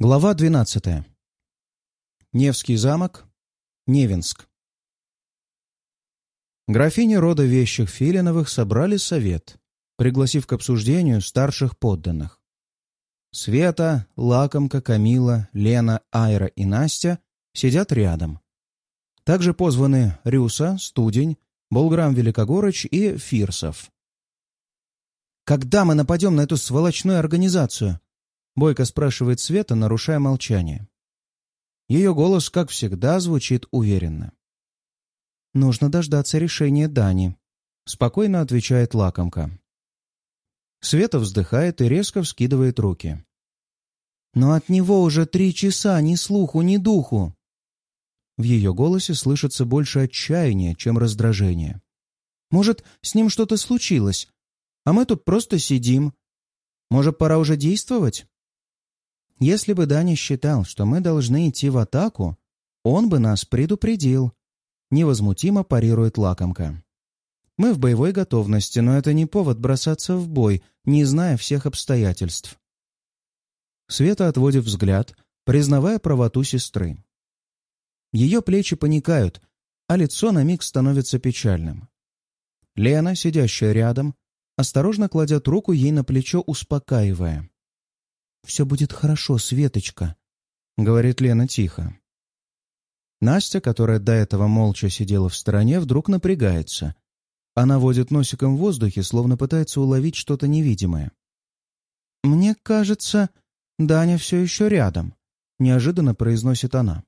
Глава 12. Невский замок. Невинск. Графини рода вещих Филиновых собрали совет, пригласив к обсуждению старших подданных. Света, Лакомка, Камила, Лена, Айра и Настя сидят рядом. Также позваны Рюса, Студень, Болграм Великогорыч и Фирсов. «Когда мы нападем на эту сволочную организацию?» Бойко спрашивает Света, нарушая молчание. Ее голос, как всегда, звучит уверенно. «Нужно дождаться решения Дани», — спокойно отвечает лакомка. Света вздыхает и резко вскидывает руки. «Но от него уже три часа ни слуху, ни духу!» В ее голосе слышится больше отчаяния, чем раздражение. «Может, с ним что-то случилось, а мы тут просто сидим. Может, пора уже действовать?» Если бы Даня считал, что мы должны идти в атаку, он бы нас предупредил. Невозмутимо парирует лакомка. Мы в боевой готовности, но это не повод бросаться в бой, не зная всех обстоятельств. Света отводит взгляд, признавая правоту сестры. Ее плечи паникают, а лицо на миг становится печальным. Лена, сидящая рядом, осторожно кладет руку ей на плечо, успокаивая. «Все будет хорошо, Светочка», — говорит Лена тихо. Настя, которая до этого молча сидела в стороне, вдруг напрягается. Она водит носиком в воздухе, словно пытается уловить что-то невидимое. «Мне кажется, Даня все еще рядом», — неожиданно произносит она.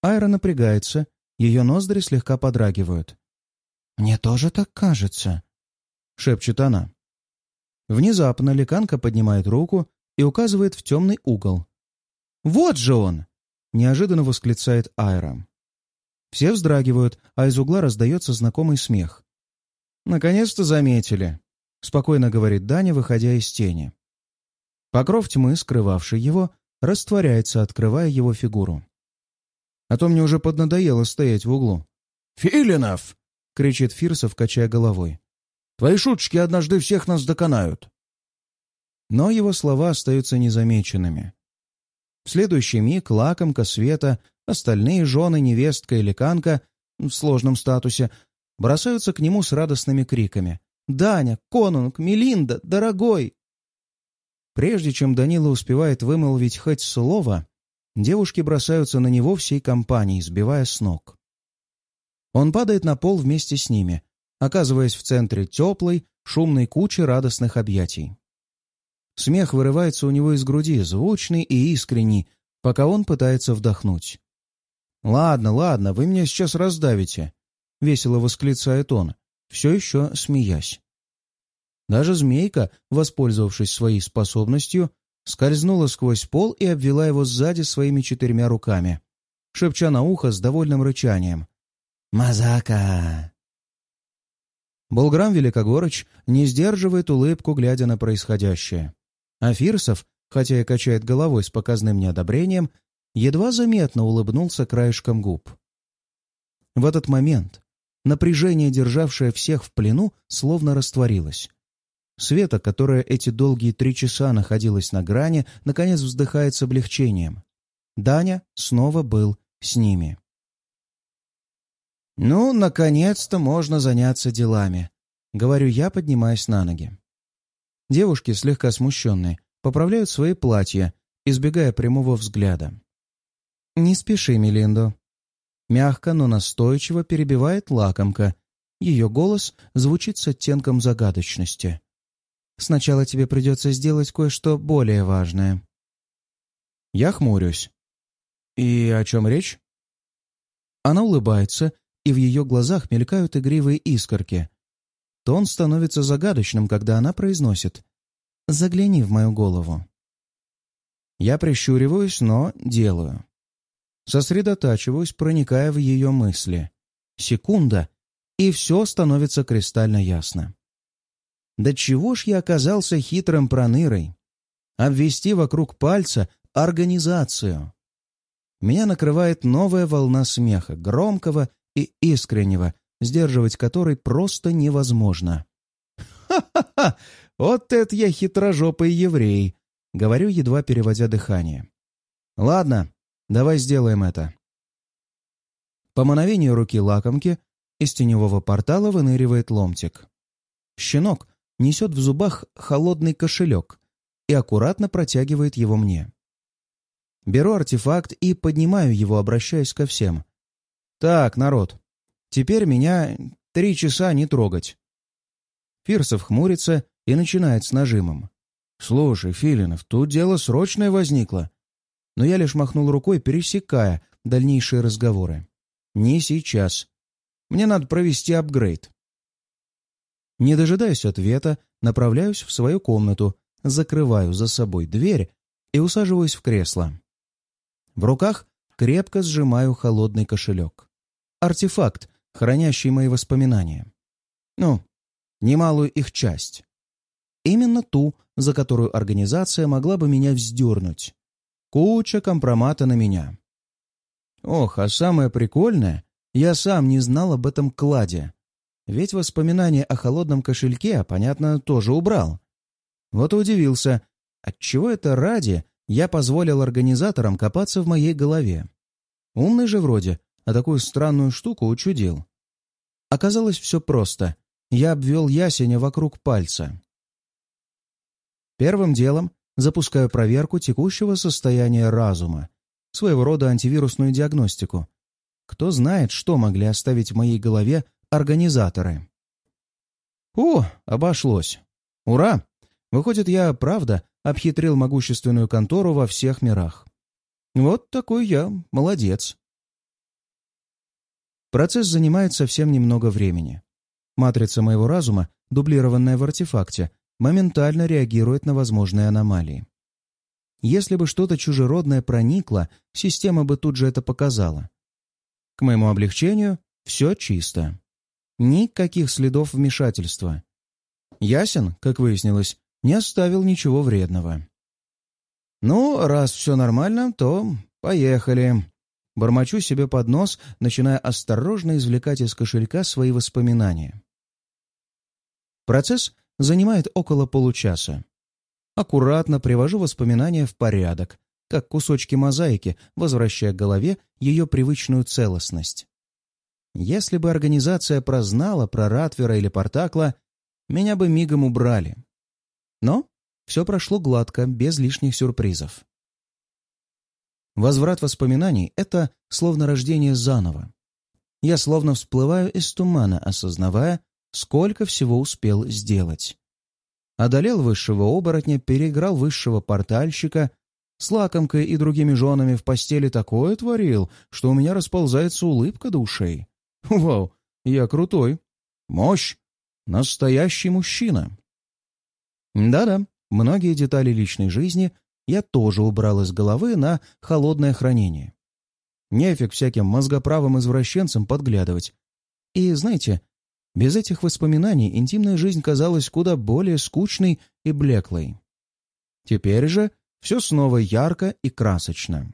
Айра напрягается, ее ноздри слегка подрагивают. «Мне тоже так кажется», — шепчет она. Внезапно Ликанка поднимает руку и указывает в темный угол. «Вот же он!» — неожиданно восклицает Айра. Все вздрагивают, а из угла раздается знакомый смех. «Наконец-то заметили», — спокойно говорит Даня, выходя из тени. Покров тьмы, скрывавший его, растворяется, открывая его фигуру. А то мне уже поднадоело стоять в углу. «Филинов!» — кричит Фирсов, качая головой. «Твои шуточки однажды всех нас доконают!» Но его слова остаются незамеченными. В следующий миг лакомка Света, остальные жены, невестка и леканка в сложном статусе бросаются к нему с радостными криками. «Даня! Конунг! Мелинда! Дорогой!» Прежде чем Данила успевает вымолвить хоть слово, девушки бросаются на него всей компанией, сбивая с ног. Он падает на пол вместе с ними, оказываясь в центре теплой, шумной кучи радостных объятий. Смех вырывается у него из груди, звучный и искренний, пока он пытается вдохнуть. «Ладно, ладно, вы меня сейчас раздавите», — весело восклицает он, все еще смеясь. Даже змейка, воспользовавшись своей способностью, скользнула сквозь пол и обвела его сзади своими четырьмя руками, шепча на ухо с довольным рычанием. «Мазака!» Болграм Великогорыч не сдерживает улыбку, глядя на происходящее. А Фирсов, хотя и качает головой с показным неодобрением, едва заметно улыбнулся краешком губ. В этот момент напряжение, державшее всех в плену, словно растворилось. Света, которая эти долгие три часа находилась на грани, наконец вздыхает с облегчением. Даня снова был с ними. «Ну, наконец-то можно заняться делами», — говорю я, поднимаясь на ноги. Девушки, слегка смущенные, поправляют свои платья, избегая прямого взгляда. «Не спеши, Мелиндо». Мягко, но настойчиво перебивает лакомка. Ее голос звучит с оттенком загадочности. «Сначала тебе придется сделать кое-что более важное». Я хмурюсь. «И о чем речь?» Она улыбается, и в ее глазах мелькают игривые искорки. Тон становится загадочным, когда она произносит «Загляни в мою голову». Я прищуриваюсь, но делаю. Сосредотачиваюсь, проникая в ее мысли. Секунда, и все становится кристально ясно. Да чего ж я оказался хитрым пронырой? Обвести вокруг пальца организацию. Меня накрывает новая волна смеха, громкого и искреннего, сдерживать который просто невозможно. «Ха-ха-ха! Вот это я хитрожопый еврей!» — говорю, едва переводя дыхание. Ладно, давай сделаем это. По мановению руки лакомки из теневого портала выныривает ломтик. Щенок несет в зубах холодный кошелек и аккуратно протягивает его мне. Беру артефакт и поднимаю его, обращаясь ко всем. «Так, народ, теперь меня три часа не трогать». Фирсов хмурится и начинает с нажимом. «Слушай, Филинов, тут дело срочное возникло». Но я лишь махнул рукой, пересекая дальнейшие разговоры. «Не сейчас. Мне надо провести апгрейд». Не дожидаясь ответа, направляюсь в свою комнату, закрываю за собой дверь и усаживаюсь в кресло. В руках крепко сжимаю холодный кошелек. Артефакт, хранящий мои воспоминания. Ну, немалую их часть. Именно ту, за которую организация могла бы меня вздернуть. Куча компромата на меня. Ох, а самое прикольное, я сам не знал об этом кладе. Ведь воспоминания о холодном кошельке, понятно, тоже убрал. Вот и удивился, отчего это ради я позволил организаторам копаться в моей голове. Умный же вроде, а такую странную штуку учудил. Оказалось все просто. Я обвел ясеня вокруг пальца. Первым делом запускаю проверку текущего состояния разума, своего рода антивирусную диагностику. Кто знает, что могли оставить в моей голове организаторы. О, обошлось. Ура! Выходит, я, правда, обхитрил могущественную контору во всех мирах. Вот такой я молодец. Процесс занимает совсем немного времени. Матрица моего разума, дублированная в артефакте, моментально реагирует на возможные аномалии. Если бы что-то чужеродное проникло, система бы тут же это показала. К моему облегчению, все чисто. Никаких следов вмешательства. Ясен, как выяснилось, не оставил ничего вредного. «Ну, раз все нормально, то поехали». Бормочу себе под нос, начиная осторожно извлекать из кошелька свои воспоминания. Процесс занимает около получаса. Аккуратно привожу воспоминания в порядок, как кусочки мозаики, возвращая голове ее привычную целостность. Если бы организация прознала про Ратвера или Портакла, меня бы мигом убрали. Но все прошло гладко, без лишних сюрпризов. Возврат воспоминаний — это словно рождение заново. Я словно всплываю из тумана, осознавая, сколько всего успел сделать. Одолел высшего оборотня, переиграл высшего портальщика, с лакомкой и другими женами в постели такое творил, что у меня расползается улыбка душей. Вау, я крутой. Мощь. Настоящий мужчина. Да-да, многие детали личной жизни я тоже убрал из головы на холодное хранение. Нефиг всяким мозгоправым извращенцам подглядывать. И, знаете, без этих воспоминаний интимная жизнь казалась куда более скучной и блеклой. Теперь же все снова ярко и красочно.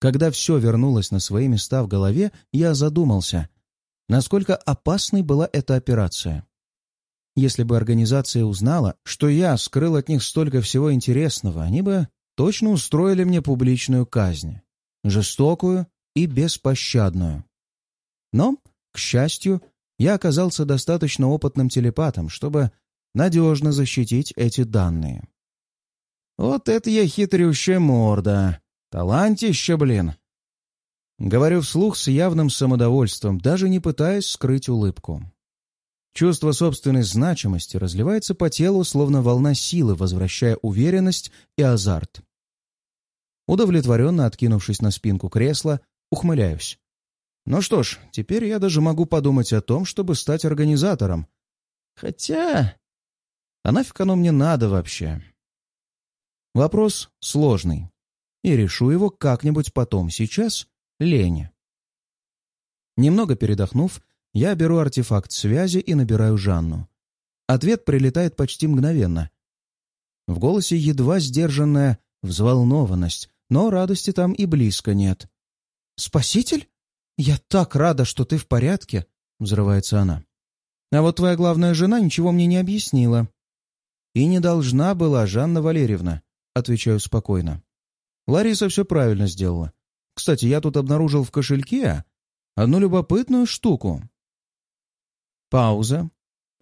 Когда все вернулось на свои места в голове, я задумался, насколько опасной была эта операция. Если бы организация узнала, что я скрыл от них столько всего интересного, они бы точно устроили мне публичную казнь. Жестокую и беспощадную. Но, к счастью, я оказался достаточно опытным телепатом, чтобы надежно защитить эти данные. Вот это я хитрющая морда. Талантище, блин. Говорю вслух с явным самодовольством, даже не пытаясь скрыть улыбку. Чувство собственной значимости разливается по телу, словно волна силы, возвращая уверенность и азарт. Удовлетворенно откинувшись на спинку кресла, ухмыляюсь. Ну что ж, теперь я даже могу подумать о том, чтобы стать организатором. Хотя... А нафиг оно мне надо вообще? Вопрос сложный. И решу его как-нибудь потом. Сейчас — лень. Немного передохнув, я беру артефакт связи и набираю Жанну. Ответ прилетает почти мгновенно. В голосе едва сдержанная взволнованность, но радости там и близко нет. «Спаситель? Я так рада, что ты в порядке!» — взрывается она. «А вот твоя главная жена ничего мне не объяснила». «И не должна была, Жанна Валерьевна», — отвечаю спокойно. Лариса все правильно сделала. Кстати, я тут обнаружил в кошельке одну любопытную штуку. Пауза.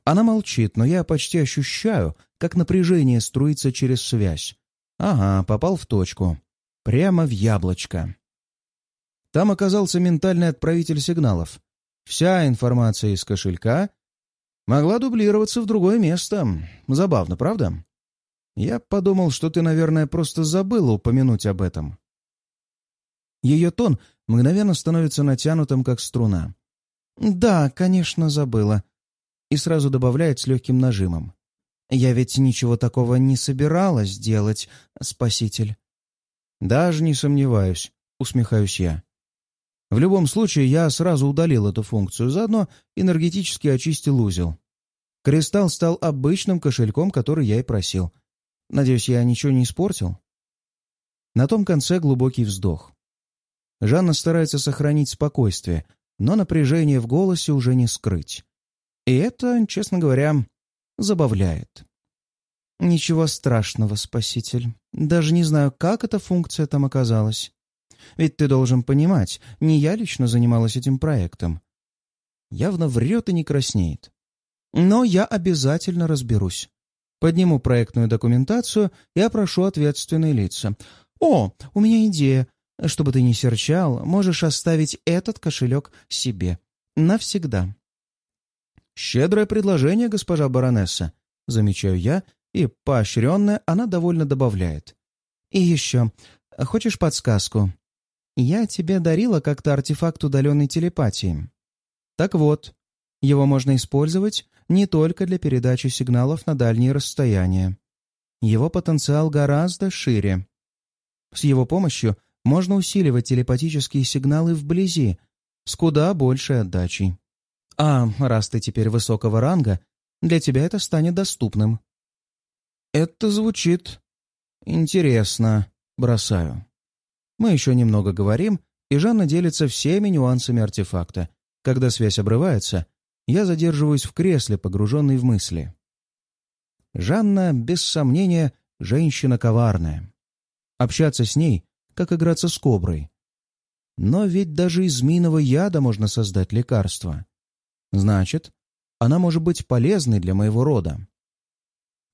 Она молчит, но я почти ощущаю, как напряжение струится через связь. Ага, попал в точку. Прямо в яблочко. Там оказался ментальный отправитель сигналов. Вся информация из кошелька могла дублироваться в другое место. Забавно, правда? Я подумал, что ты, наверное, просто забыла упомянуть об этом. Ее тон мгновенно становится натянутым, как струна. «Да, конечно, забыла». И сразу добавляет с легким нажимом. «Я ведь ничего такого не собиралась делать, спаситель». «Даже не сомневаюсь», — усмехаюсь я. В любом случае, я сразу удалил эту функцию, заодно энергетически очистил узел. Кристалл стал обычным кошельком, который я и просил. Надеюсь, я ничего не испортил? На том конце глубокий вздох. Жанна старается сохранить спокойствие, но напряжение в голосе уже не скрыть. И это, честно говоря, забавляет. «Ничего страшного, спаситель. Даже не знаю, как эта функция там оказалась. Ведь ты должен понимать, не я лично занималась этим проектом. Явно врет и не краснеет. Но я обязательно разберусь. Подниму проектную документацию и опрошу ответственные лица. О, у меня идея. Чтобы ты не серчал, можешь оставить этот кошелек себе. Навсегда. Щедрое предложение, госпожа баронесса, замечаю я, и, поощренная, она довольно добавляет. И еще, хочешь подсказку? Я тебе дарила как-то артефакт удаленной телепатии. Так вот, его можно использовать не только для передачи сигналов на дальние расстояния. Его потенциал гораздо шире. С его помощью можно усиливать телепатические сигналы вблизи, с куда большей отдачей. А раз ты теперь высокого ранга, для тебя это станет доступным. Это звучит интересно, бросаю. Мы еще немного говорим, и Жанна делится всеми нюансами артефакта. Когда связь обрывается, я задерживаюсь в кресле, погруженный в мысли. Жанна, без сомнения, женщина коварная. Общаться с ней, как играться с коброй. Но ведь даже из змеиного яда можно создать лекарство. Значит, она может быть полезной для моего рода.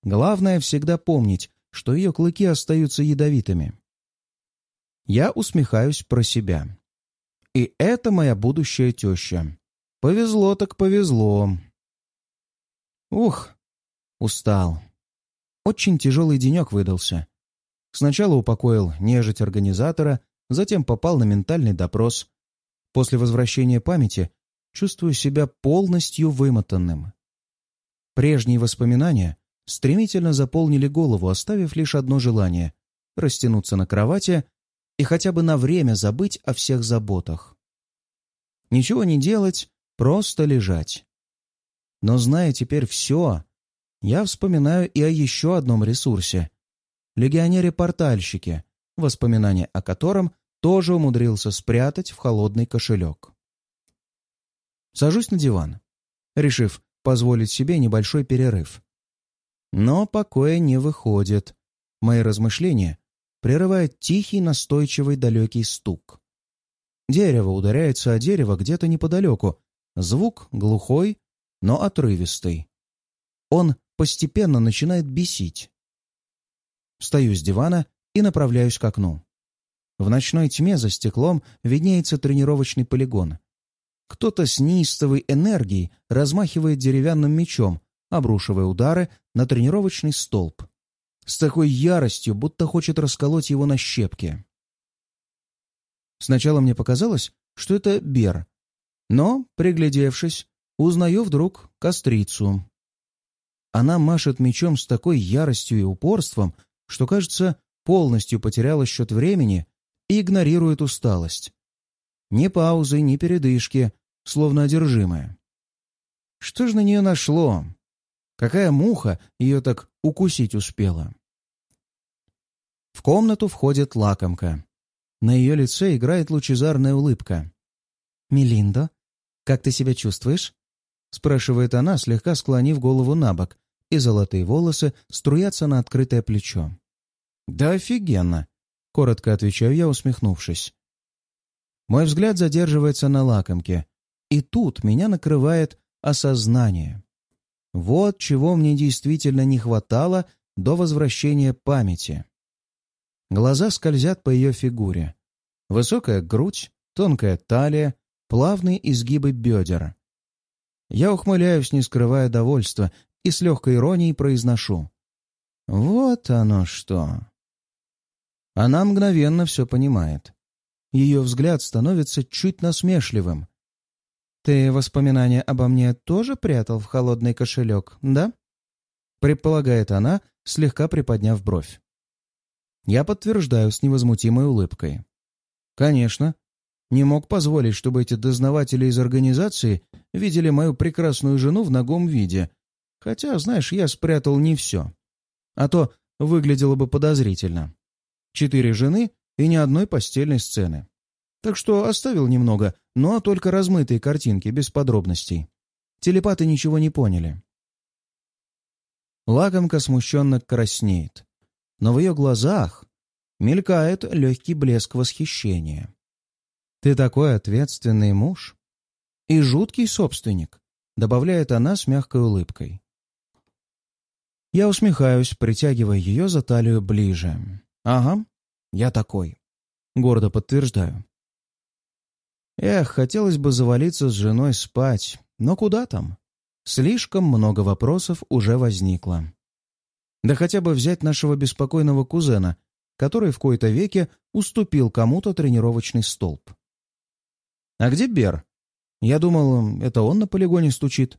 Главное всегда помнить, что ее клыки остаются ядовитыми. Я усмехаюсь про себя. И это моя будущая теща. Повезло так повезло. Ух, устал. Очень тяжелый денек выдался. Сначала упокоил нежить организатора, затем попал на ментальный допрос. После возвращения памяти чувствую себя полностью вымотанным. Прежние воспоминания стремительно заполнили голову, оставив лишь одно желание — растянуться на кровати и хотя бы на время забыть о всех заботах. Ничего не делать, просто лежать. Но зная теперь все, я вспоминаю и о еще одном ресурсе — легионере-портальщике, воспоминания о котором тоже умудрился спрятать в холодный кошелек. Сажусь на диван, решив позволить себе небольшой перерыв. Но покоя не выходит. Мои размышления прерывает тихий, настойчивый, далекий стук. Дерево ударяется о дерево где-то неподалеку. Звук глухой, но отрывистый. Он постепенно начинает бесить. Встаю с дивана и направляюсь к окну. В ночной тьме за стеклом виднеется тренировочный полигон. Кто-то с неистовой энергией размахивает деревянным мечом, обрушивая удары на тренировочный столб с такой яростью, будто хочет расколоть его на щепки. Сначала мне показалось, что это Бер, но, приглядевшись, узнаю вдруг кострицу. Она машет мечом с такой яростью и упорством, что, кажется, полностью потеряла счет времени и игнорирует усталость. Ни паузы, ни передышки, словно одержимая. Что ж на нее нашло? Какая муха ее так укусить успела? В комнату входит лакомка. На ее лице играет лучезарная улыбка. «Мелиндо, как ты себя чувствуешь?» спрашивает она, слегка склонив голову на бок, и золотые волосы струятся на открытое плечо. «Да офигенно! коротко отвечаю я, усмехнувшись. Мой взгляд задерживается на лакомке, и тут меня накрывает осознание. Вот чего мне действительно не хватало до возвращения памяти. Глаза скользят по ее фигуре. Высокая грудь, тонкая талия, плавные изгибы бедер. Я ухмыляюсь, не скрывая довольства, и с легкой иронией произношу. «Вот оно что!» Она мгновенно все понимает. Ее взгляд становится чуть насмешливым. «Ты воспоминания обо мне тоже прятал в холодный кошелек, да?» Предполагает она, слегка приподняв бровь. Я подтверждаю с невозмутимой улыбкой. «Конечно. Не мог позволить, чтобы эти дознаватели из организации видели мою прекрасную жену в ногом виде. Хотя, знаешь, я спрятал не все. А то выглядело бы подозрительно. Четыре жены и ни одной постельной сцены. Так что оставил немного, но только размытые картинки, без подробностей. Телепаты ничего не поняли. Лакомка смущенно краснеет, но в ее глазах мелькает легкий блеск восхищения. «Ты такой ответственный муж и жуткий собственник», добавляет она с мягкой улыбкой. Я усмехаюсь, притягивая ее за талию ближе. «Ага, я такой», — гордо подтверждаю. Эх, хотелось бы завалиться с женой спать, но куда там? Слишком много вопросов уже возникло. Да хотя бы взять нашего беспокойного кузена, который в кои-то веке уступил кому-то тренировочный столб. А где Бер? Я думал, это он на полигоне стучит.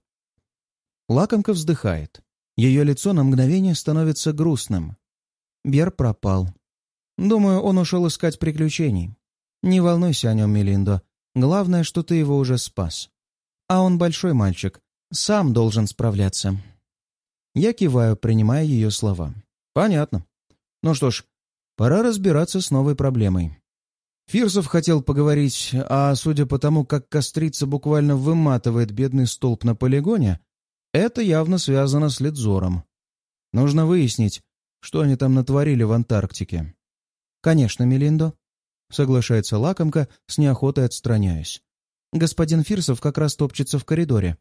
Лакомка вздыхает. Ее лицо на мгновение становится грустным. Бер пропал. Думаю, он ушел искать приключений. Не волнуйся о нем, Мелиндо. Главное, что ты его уже спас. А он большой мальчик, сам должен справляться. Я киваю, принимая ее слова. Понятно. Ну что ж, пора разбираться с новой проблемой. Фирсов хотел поговорить, а судя по тому, как кострица буквально выматывает бедный столб на полигоне, это явно связано с Ледзором. Нужно выяснить, что они там натворили в Антарктике. «Конечно, Мелиндо», — соглашается лакомка, с неохотой отстраняясь. «Господин Фирсов как раз топчется в коридоре.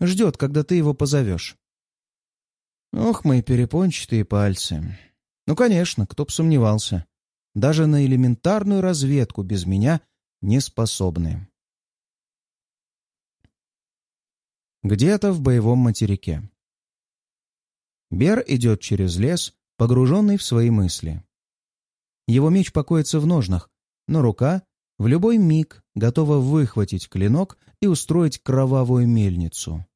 Ждет, когда ты его позовешь». Ох, мои перепончатые пальцы. Ну, конечно, кто б сомневался. Даже на элементарную разведку без меня не способны. Где-то в боевом материке. Бер идет через лес, погруженный в свои мысли. Его меч покоится в ножнах, но рука в любой миг готова выхватить клинок и устроить кровавую мельницу.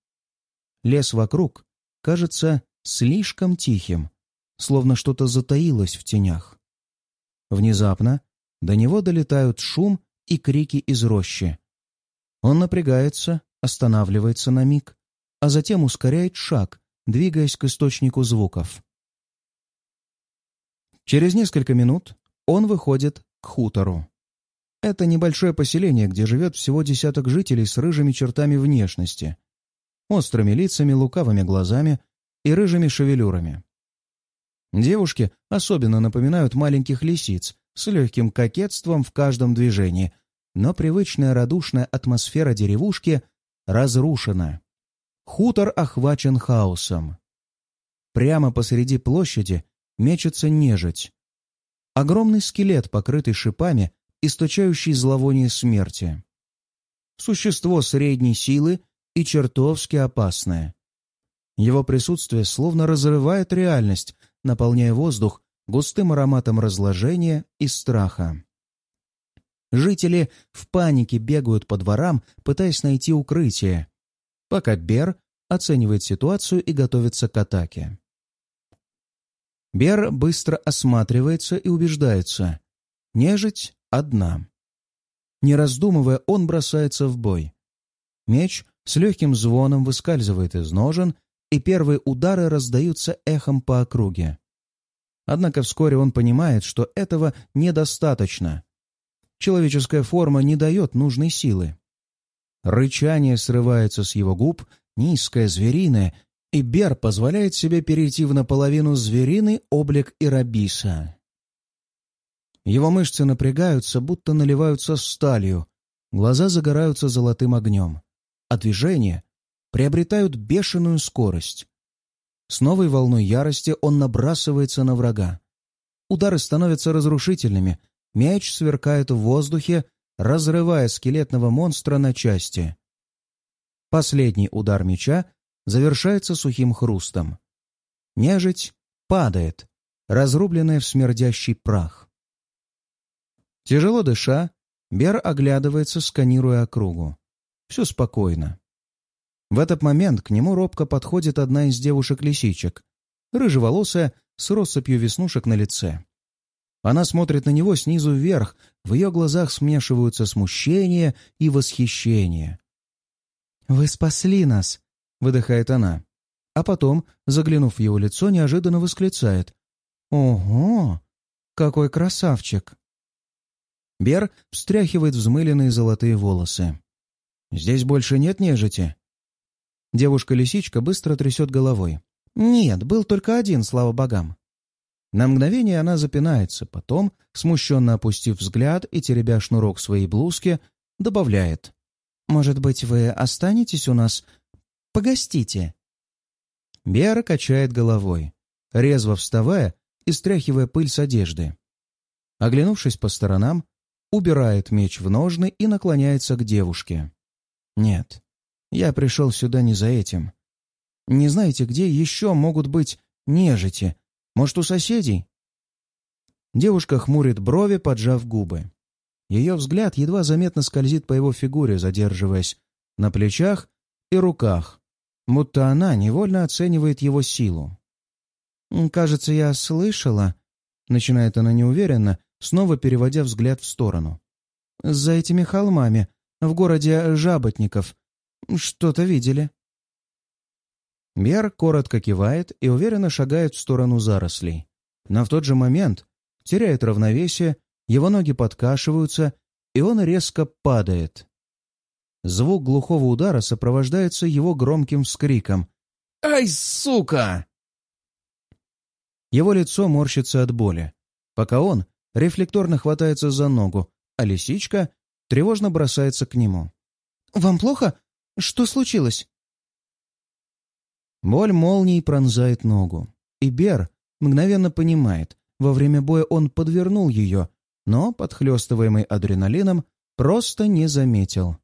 Лес вокруг кажется слишком тихим, словно что-то затаилось в тенях. Внезапно до него долетают шум и крики из рощи. Он напрягается, останавливается на миг, а затем ускоряет шаг, двигаясь к источнику звуков. Через несколько минут он выходит к хутору. Это небольшое поселение, где живет всего десяток жителей с рыжими чертами внешности, острыми лицами, лукавыми глазами и рыжими шевелюрами. Девушки особенно напоминают маленьких лисиц с легким кокетством в каждом движении, но привычная радушная атмосфера деревушки разрушена. Хутор охвачен хаосом. Прямо посреди площади мечется нежить. Огромный скелет, покрытый шипами, источающий зловоние смерти. Существо средней силы и чертовски опасное. Его присутствие словно разрывает реальность, наполняя воздух густым ароматом разложения и страха. Жители в панике бегают по дворам, пытаясь найти укрытие, пока Бер оценивает ситуацию и готовится к атаке. Бер быстро осматривается и убеждается. Нежить одна. Не раздумывая, он бросается в бой. Меч с легким звоном выскальзывает из ножен и первые удары раздаются эхом по округе. Однако вскоре он понимает, что этого недостаточно. Человеческая форма не дает нужной силы. Рычание срывается с его губ, низкое, звериное, и Бер позволяет себе перейти в наполовину звериный облик Ирабиса. Его мышцы напрягаются, будто наливаются сталью, глаза загораются золотым огнем, а движения приобретают бешеную скорость. С новой волной ярости он набрасывается на врага. Удары становятся разрушительными, мяч сверкает в воздухе, разрывая скелетного монстра на части. Последний удар меча завершается сухим хрустом. Нежить падает, разрубленная в смердящий прах. Тяжело дыша, Бер оглядывается, сканируя округу. Все спокойно. В этот момент к нему робко подходит одна из девушек-лисичек, рыжеволосая, с россыпью веснушек на лице. Она смотрит на него снизу вверх, в ее глазах смешиваются смущение и восхищение. «Вы спасли нас!» — выдыхает она. А потом, заглянув в его лицо, неожиданно восклицает. «Ого! Какой красавчик!» Бер встряхивает взмыленные золотые волосы. «Здесь больше нет нежити?» Девушка-лисичка быстро трясет головой. «Нет, был только один, слава богам». На мгновение она запинается, потом, смущенно опустив взгляд и теребя шнурок своей блузки, добавляет. «Может быть, вы останетесь у нас? Погостите?» Бера качает головой, резво вставая и стряхивая пыль с одежды. Оглянувшись по сторонам, убирает меч в ножны и наклоняется к девушке. «Нет, я пришел сюда не за этим. Не знаете, где еще могут быть нежити? Может, у соседей?» Девушка хмурит брови, поджав губы. Ее взгляд едва заметно скользит по его фигуре, задерживаясь на плечах и руках, будто она невольно оценивает его силу. «Кажется, я слышала», — начинает она неуверенно, снова переводя взгляд в сторону. «За этими холмами, в городе Жаботников. Что-то видели?» Бер коротко кивает и уверенно шагает в сторону зарослей. Но в тот же момент теряет равновесие, его ноги подкашиваются, и он резко падает. Звук глухого удара сопровождается его громким вскриком. «Ай, сука!» Его лицо морщится от боли, пока он рефлекторно хватается за ногу, а лисичка тревожно бросается к нему. «Вам плохо? Что случилось?» Боль молнией пронзает ногу, и Бер мгновенно понимает, во время боя он подвернул ее, но, подхлестываемый адреналином, просто не заметил.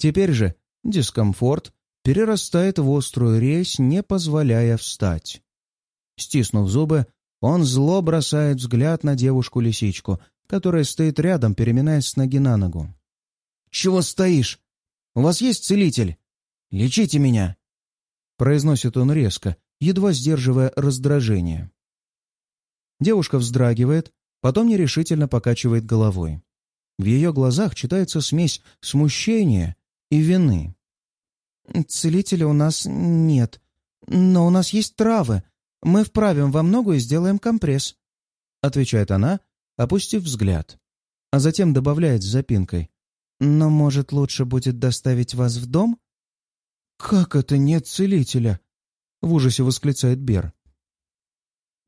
Теперь же дискомфорт перерастает в острую резь, не позволяя встать. Стиснув зубы, он зло бросает взгляд на девушку-лисичку, которая стоит рядом, переминаясь с ноги на ногу. «Чего стоишь? У вас есть целитель? Лечите меня!» Произносит он резко, едва сдерживая раздражение. Девушка вздрагивает, потом нерешительно покачивает головой. В ее глазах читается смесь смущения и вины. «Целителя у нас нет, но у нас есть травы. Мы вправим вам ногу и сделаем компресс», — отвечает она, опустив взгляд, а затем добавляет с запинкой. «Но, может, лучше будет доставить вас в дом?» «Как это нет целителя?» — в ужасе восклицает Бер.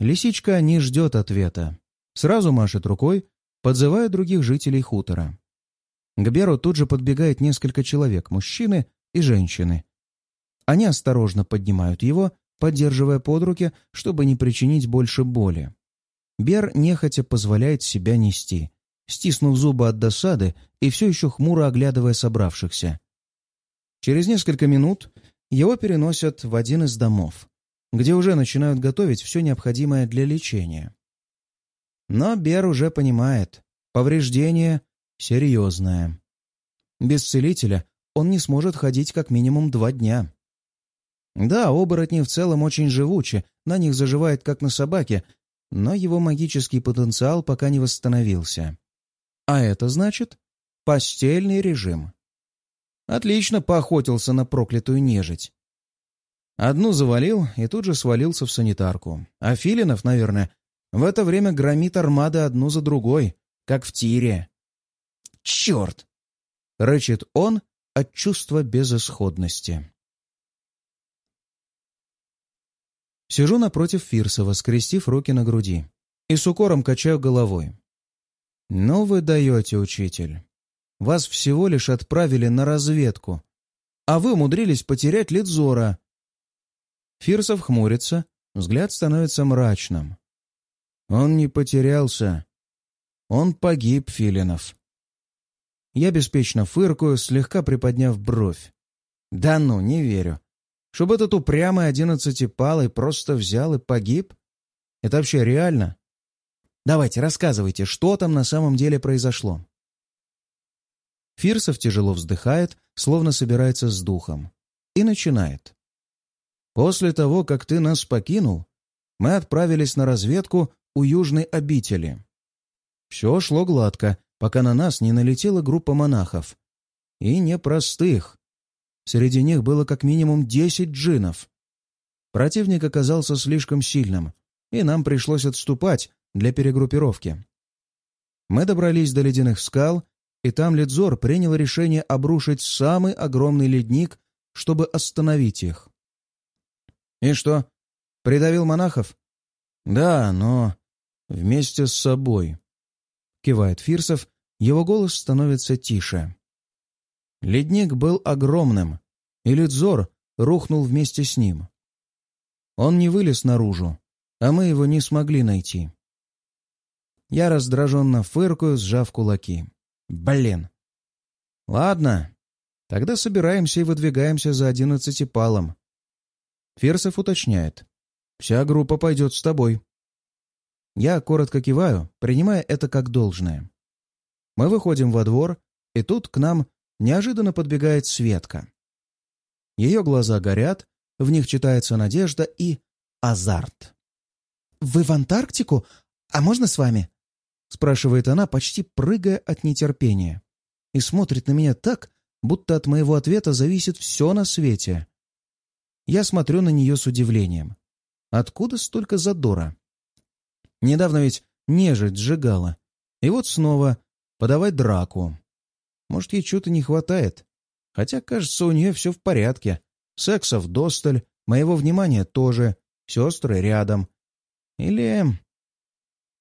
Лисичка не ждет ответа. Сразу машет рукой, подзывая других жителей хутора. К Беру тут же подбегает несколько человек, мужчины и женщины. Они осторожно поднимают его, поддерживая под руки, чтобы не причинить больше боли. Бер нехотя позволяет себя нести, стиснув зубы от досады и все еще хмуро оглядывая собравшихся. Через несколько минут его переносят в один из домов, где уже начинают готовить все необходимое для лечения. Но Бер уже понимает, повреждение серьезное. Без целителя он не сможет ходить как минимум два дня. Да, оборотни в целом очень живучи, на них заживает как на собаке, но его магический потенциал пока не восстановился. А это значит постельный режим. Отлично поохотился на проклятую нежить. Одну завалил и тут же свалился в санитарку. А Филинов, наверное, в это время громит армады одну за другой, как в тире. «Черт!» — рычит он от чувства безысходности. Сижу напротив Фирсова, скрестив руки на груди, и с укором качаю головой. «Ну вы даете, учитель. Вас всего лишь отправили на разведку, а вы умудрились потерять Лидзора». Фирсов хмурится, взгляд становится мрачным. «Он не потерялся. Он погиб, Филинов». Я беспечно фыркаю, слегка приподняв бровь. «Да ну, не верю. Чтобы этот упрямый одиннадцатипалый просто взял и погиб? Это вообще реально? Давайте, рассказывайте, что там на самом деле произошло?» Фирсов тяжело вздыхает, словно собирается с духом, и начинает. «После того, как ты нас покинул, мы отправились на разведку у южной обители. Все шло гладко, пока на нас не налетела группа монахов. И непростых. Среди них было как минимум десять джинов. Противник оказался слишком сильным, и нам пришлось отступать для перегруппировки. Мы добрались до ледяных скал, и там Ледзор принял решение обрушить самый огромный ледник, чтобы остановить их. «И что, придавил монахов?» «Да, но вместе с собой», — кивает Фирсов, его голос становится тише. Ледник был огромным, и Ледзор рухнул вместе с ним. Он не вылез наружу, а мы его не смогли найти. Я раздраженно фыркаю, сжав кулаки. Блин. Ладно, тогда собираемся и выдвигаемся за одиннадцатипалом. Ферсов уточняет. Вся группа пойдет с тобой. Я коротко киваю, принимая это как должное. Мы выходим во двор, и тут к нам неожиданно подбегает Светка. Ее глаза горят, в них читается надежда и азарт. «Вы в Антарктику? А можно с вами?» спрашивает она, почти прыгая от нетерпения. И смотрит на меня так, будто от моего ответа зависит все на свете. Я смотрю на нее с удивлением. Откуда столько задора? Недавно ведь нежить сжигала. И вот снова подавать драку. Может, ей чего-то не хватает. Хотя, кажется, у нее все в порядке. Секса в досталь, моего внимания тоже, сестры рядом. Или...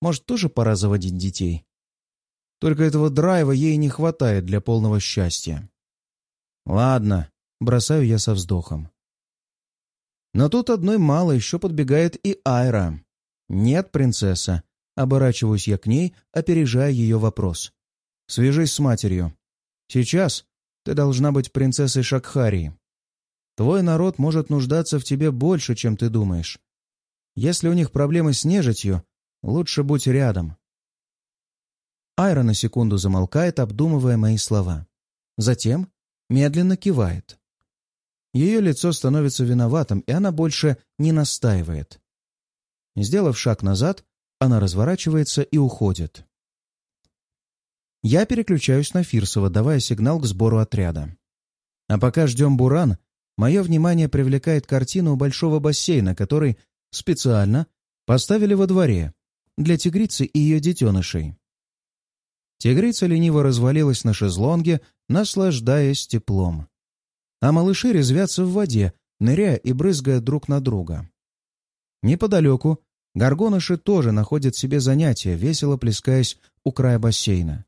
Может, тоже пора заводить детей? Только этого драйва ей не хватает для полного счастья. Ладно, бросаю я со вздохом. Но тут одной мало, еще подбегает и Айра. Нет, принцесса. Оборачиваюсь я к ней, опережая ее вопрос. Свяжись с матерью. Сейчас ты должна быть принцессой Шакхарии. Твой народ может нуждаться в тебе больше, чем ты думаешь. Если у них проблемы с нежитью, лучше будь рядом. Айра на секунду замолкает, обдумывая мои слова. Затем медленно кивает. Ее лицо становится виноватым, и она больше не настаивает. Сделав шаг назад, она разворачивается и уходит. Я переключаюсь на Фирсова, давая сигнал к сбору отряда. А пока ждем Буран, мое внимание привлекает картина у большого бассейна, который специально поставили во дворе для тигрицы и ее детенышей. Тигрица лениво развалилась на шезлонге, наслаждаясь теплом. А малыши резвятся в воде, ныряя и брызгая друг на друга. Неподалеку горгоныши тоже находят себе занятия, весело плескаясь у края бассейна.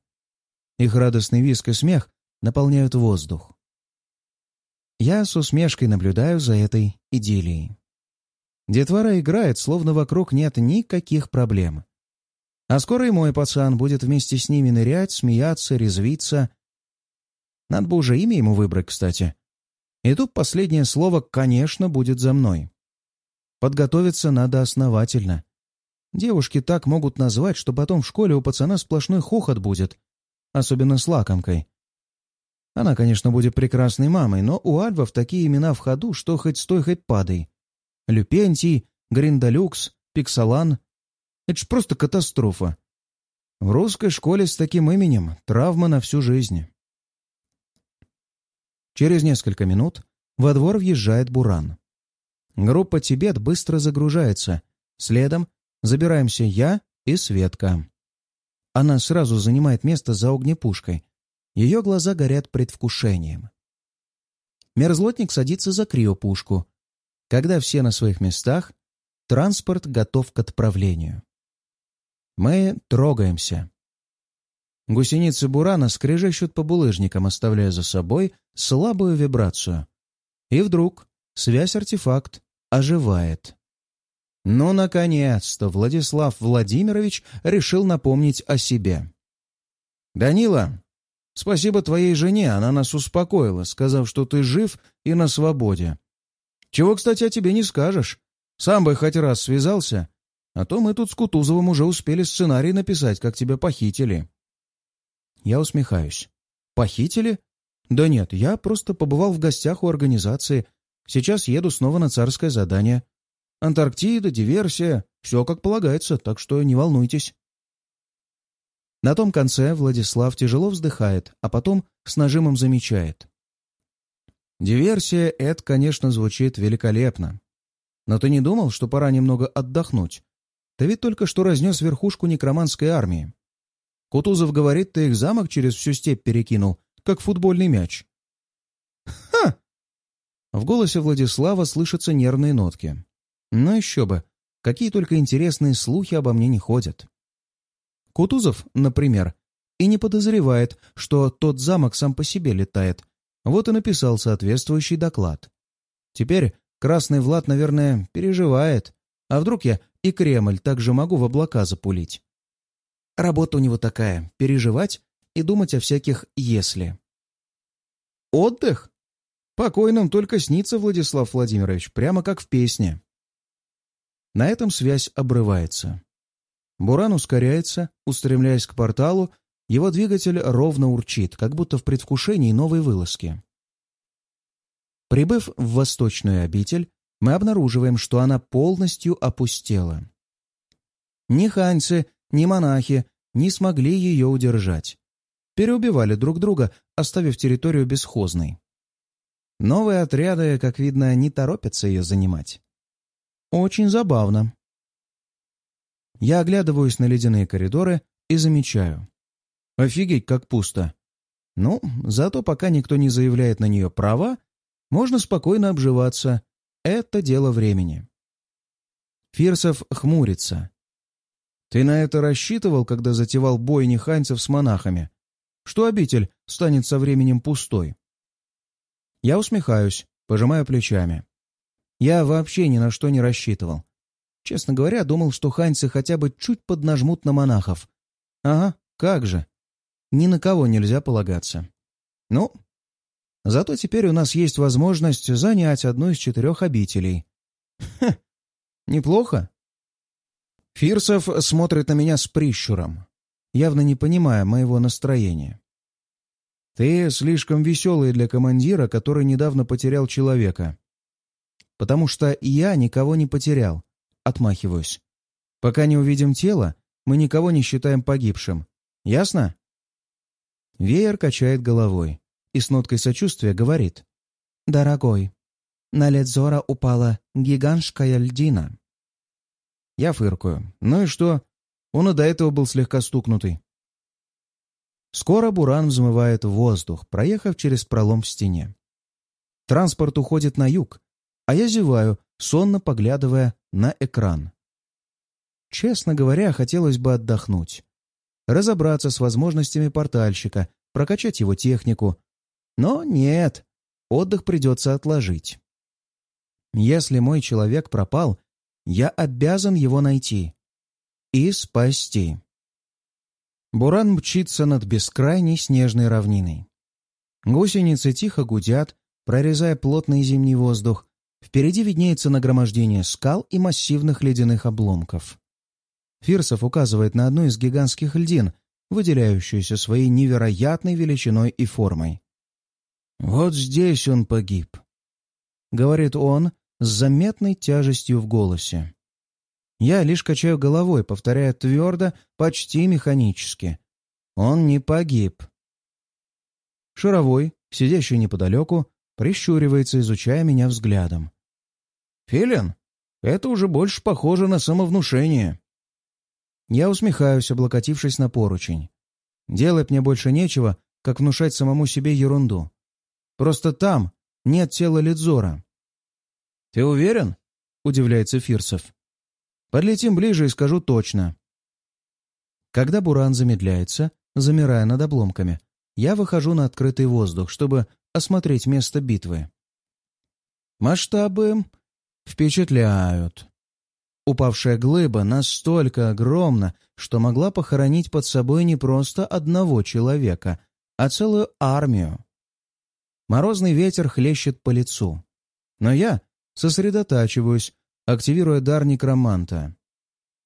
Их радостный визг и смех наполняют воздух. Я с усмешкой наблюдаю за этой идиллией. Детвора играет, словно вокруг нет никаких проблем. А скоро и мой пацан будет вместе с ними нырять, смеяться, резвиться. Надо бы уже имя ему выбрать, кстати. И тут последнее слово, конечно, будет за мной. Подготовиться надо основательно. Девушки так могут назвать, что потом в школе у пацана сплошной хохот будет, особенно с лакомкой. Она, конечно, будет прекрасной мамой, но у альвов такие имена в ходу, что хоть стой, хоть падай. Люпентий, Гриндалюкс, Пиксалан. Это ж просто катастрофа. В русской школе с таким именем травма на всю жизнь. Через несколько минут во двор въезжает Буран. Группа «Тибет» быстро загружается. Следом забираемся я и Светка. Она сразу занимает место за огнепушкой. Ее глаза горят предвкушением. Мерзлотник садится за криопушку. Когда все на своих местах, транспорт готов к отправлению. Мы трогаемся. Гусеницы бурана скрежещут по булыжникам, оставляя за собой слабую вибрацию. И вдруг связь-артефакт оживает. Ну, наконец-то Владислав Владимирович решил напомнить о себе. «Данила, спасибо твоей жене, она нас успокоила, сказав, что ты жив и на свободе. Чего, кстати, о тебе не скажешь. Сам бы хоть раз связался, а то мы тут с Кутузовым уже успели сценарий написать, как тебя похитили». Я усмехаюсь. «Похитили? Да нет, я просто побывал в гостях у организации. Сейчас еду снова на царское задание. Антарктида, диверсия, все как полагается, так что не волнуйтесь». На том конце Владислав тяжело вздыхает, а потом с нажимом замечает. «Диверсия — это, конечно, звучит великолепно. Но ты не думал, что пора немного отдохнуть? Ты ведь только что разнес верхушку некроманской армии. Кутузов говорит, ты их замок через всю степь перекинул, как футбольный мяч». «Ха!» В голосе Владислава слышатся нервные нотки. Но еще бы, какие только интересные слухи обо мне не ходят. Кутузов, например, и не подозревает, что тот замок сам по себе летает. Вот и написал соответствующий доклад. Теперь Красный Влад, наверное, переживает. А вдруг я и Кремль также могу в облака запулить? Работа у него такая — переживать и думать о всяких «если». Отдых? Покойным только снится, Владислав Владимирович, прямо как в песне. На этом связь обрывается. Буран ускоряется, устремляясь к порталу, его двигатель ровно урчит, как будто в предвкушении новой вылазки. Прибыв в восточную обитель, мы обнаруживаем, что она полностью опустела. Ни ханьцы, ни монахи не смогли ее удержать. Переубивали друг друга, оставив территорию бесхозной. Новые отряды, как видно, не торопятся ее занимать. Очень забавно. Я оглядываюсь на ледяные коридоры и замечаю. Офигеть, как пусто. Ну, зато пока никто не заявляет на нее права, можно спокойно обживаться. Это дело времени. Фирсов хмурится. Ты на это рассчитывал, когда затевал бой неханцев с монахами? Что обитель станет со временем пустой? Я усмехаюсь, пожимаю плечами. Я вообще ни на что не рассчитывал. Честно говоря, думал, что ханьцы хотя бы чуть поднажмут на монахов. Ага, как же. Ни на кого нельзя полагаться. Ну, зато теперь у нас есть возможность занять одну из четырех обителей. Хе, неплохо. Фирсов смотрит на меня с прищуром, явно не понимая моего настроения. Ты слишком веселый для командира, который недавно потерял человека потому что я никого не потерял. Отмахиваюсь. Пока не увидим тело, мы никого не считаем погибшим. Ясно? Веер качает головой и с ноткой сочувствия говорит. «Дорогой, на Ледзора упала гигантская льдина». Я фыркаю. Ну и что? Он и до этого был слегка стукнутый. Скоро Буран взмывает в воздух, проехав через пролом в стене. Транспорт уходит на юг, а я зеваю, сонно поглядывая на экран. Честно говоря, хотелось бы отдохнуть. Разобраться с возможностями портальщика, прокачать его технику. Но нет, отдых придется отложить. Если мой человек пропал, я обязан его найти и спасти. Буран мчится над бескрайней снежной равниной. Гусеницы тихо гудят, прорезая плотный зимний воздух, Впереди виднеется нагромождение скал и массивных ледяных обломков. Фирсов указывает на одну из гигантских льдин, выделяющуюся своей невероятной величиной и формой. «Вот здесь он погиб», — говорит он с заметной тяжестью в голосе. Я лишь качаю головой, повторяя твердо, почти механически. Он не погиб. Шаровой, сидящий неподалеку, прищуривается, изучая меня взглядом. «Филин, это уже больше похоже на самовнушение». Я усмехаюсь, облокотившись на поручень. Делать мне больше нечего, как внушать самому себе ерунду. Просто там нет тела Лидзора. «Ты уверен?» — удивляется Фирсов. «Подлетим ближе и скажу точно». Когда Буран замедляется, замирая над обломками, я выхожу на открытый воздух, чтобы осмотреть место битвы. Масштабы впечатляют. Упавшая глыба настолько огромна, что могла похоронить под собой не просто одного человека, а целую армию. Морозный ветер хлещет по лицу. Но я сосредотачиваюсь, активируя дар некроманта.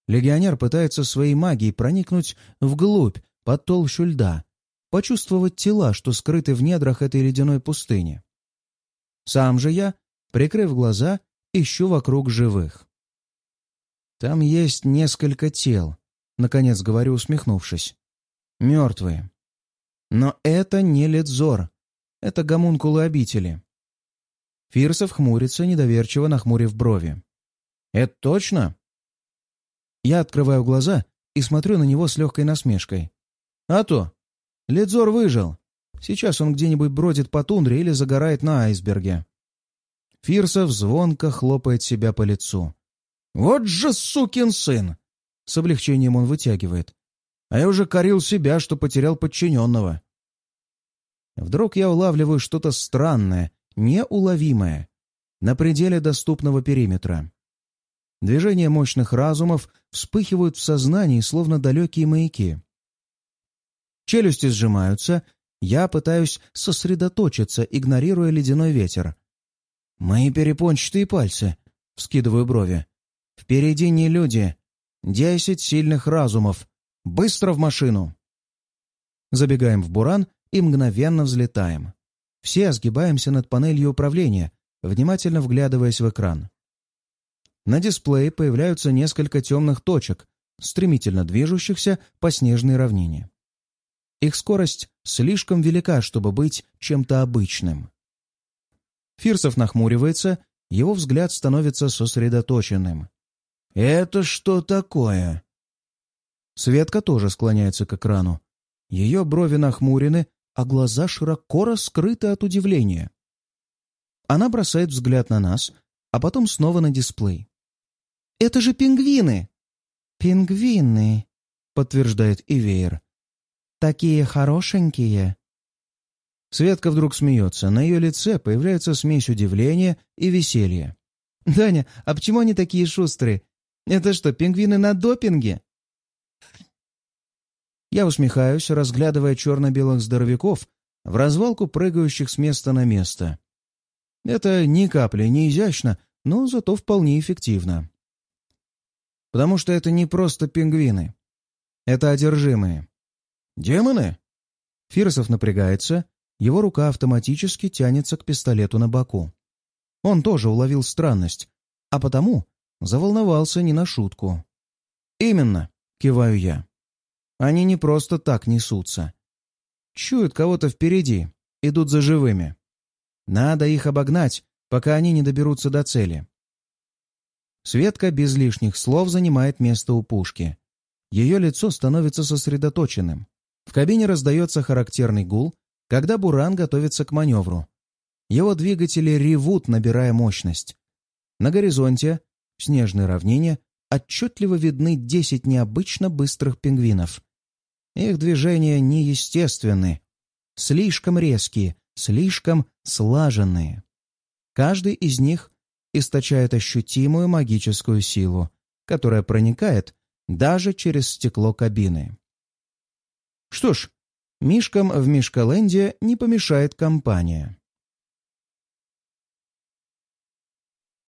Легионер пытается своей магией проникнуть вглубь, под толщу льда, почувствовать тела, что скрыты в недрах этой ледяной пустыни. Сам же я, прикрыв глаза, ищу вокруг живых. Там есть несколько тел, наконец говорю, усмехнувшись. Мертвые. Но это не Ледзор. Это гомункулы обители. Фирсов хмурится, недоверчиво нахмурив брови. «Это точно?» Я открываю глаза и смотрю на него с легкой насмешкой. «А то! Ледзор выжил. Сейчас он где-нибудь бродит по тундре или загорает на айсберге». Фирсов звонко хлопает себя по лицу. «Вот же сукин сын!» С облегчением он вытягивает. «А я уже корил себя, что потерял подчиненного». Вдруг я улавливаю что-то странное, неуловимое, на пределе доступного периметра. Движения мощных разумов вспыхивают в сознании, словно далекие маяки. Челюсти сжимаются, я пытаюсь сосредоточиться, игнорируя ледяной ветер. «Мои перепончатые пальцы», — вскидываю брови. Впереди не люди. Десять сильных разумов. Быстро в машину. Забегаем в буран и мгновенно взлетаем. Все сгибаемся над панелью управления, внимательно вглядываясь в экран. На дисплее появляются несколько темных точек, стремительно движущихся по снежной равнине. Их скорость слишком велика, чтобы быть чем-то обычным. Фирсов нахмуривается, его взгляд становится сосредоточенным. «Это что такое?» Светка тоже склоняется к экрану. Ее брови нахмурены, а глаза широко раскрыты от удивления. Она бросает взгляд на нас, а потом снова на дисплей. «Это же пингвины!» «Пингвины», — подтверждает Ивейр. «Такие хорошенькие». Светка вдруг смеется. На ее лице появляется смесь удивления и веселья. «Даня, а почему они такие шустрые? Это что, пингвины на допинге?» Я усмехаюсь, разглядывая черно-белых здоровяков, в развалку прыгающих с места на место. Это ни капли не изящно, но зато вполне эффективно. Потому что это не просто пингвины. Это одержимые. «Демоны?» Фирсов напрягается, его рука автоматически тянется к пистолету на боку. Он тоже уловил странность, а потому заволновался не на шутку. «Именно», — киваю я. «Они не просто так несутся. Чуют кого-то впереди, идут за живыми. Надо их обогнать, пока они не доберутся до цели». Светка без лишних слов занимает место у пушки. Ее лицо становится сосредоточенным. В кабине раздается характерный гул, когда Буран готовится к маневру. Его двигатели ревут, набирая мощность. На горизонте в снежной равнине отчетливо видны десять необычно быстрых пингвинов. Их движения неестественны, слишком резкие, слишком слаженные. Каждый из них источает ощутимую магическую силу, которая проникает даже через стекло кабины. Что ж, мишкам в Мишкаленде не помешает компания.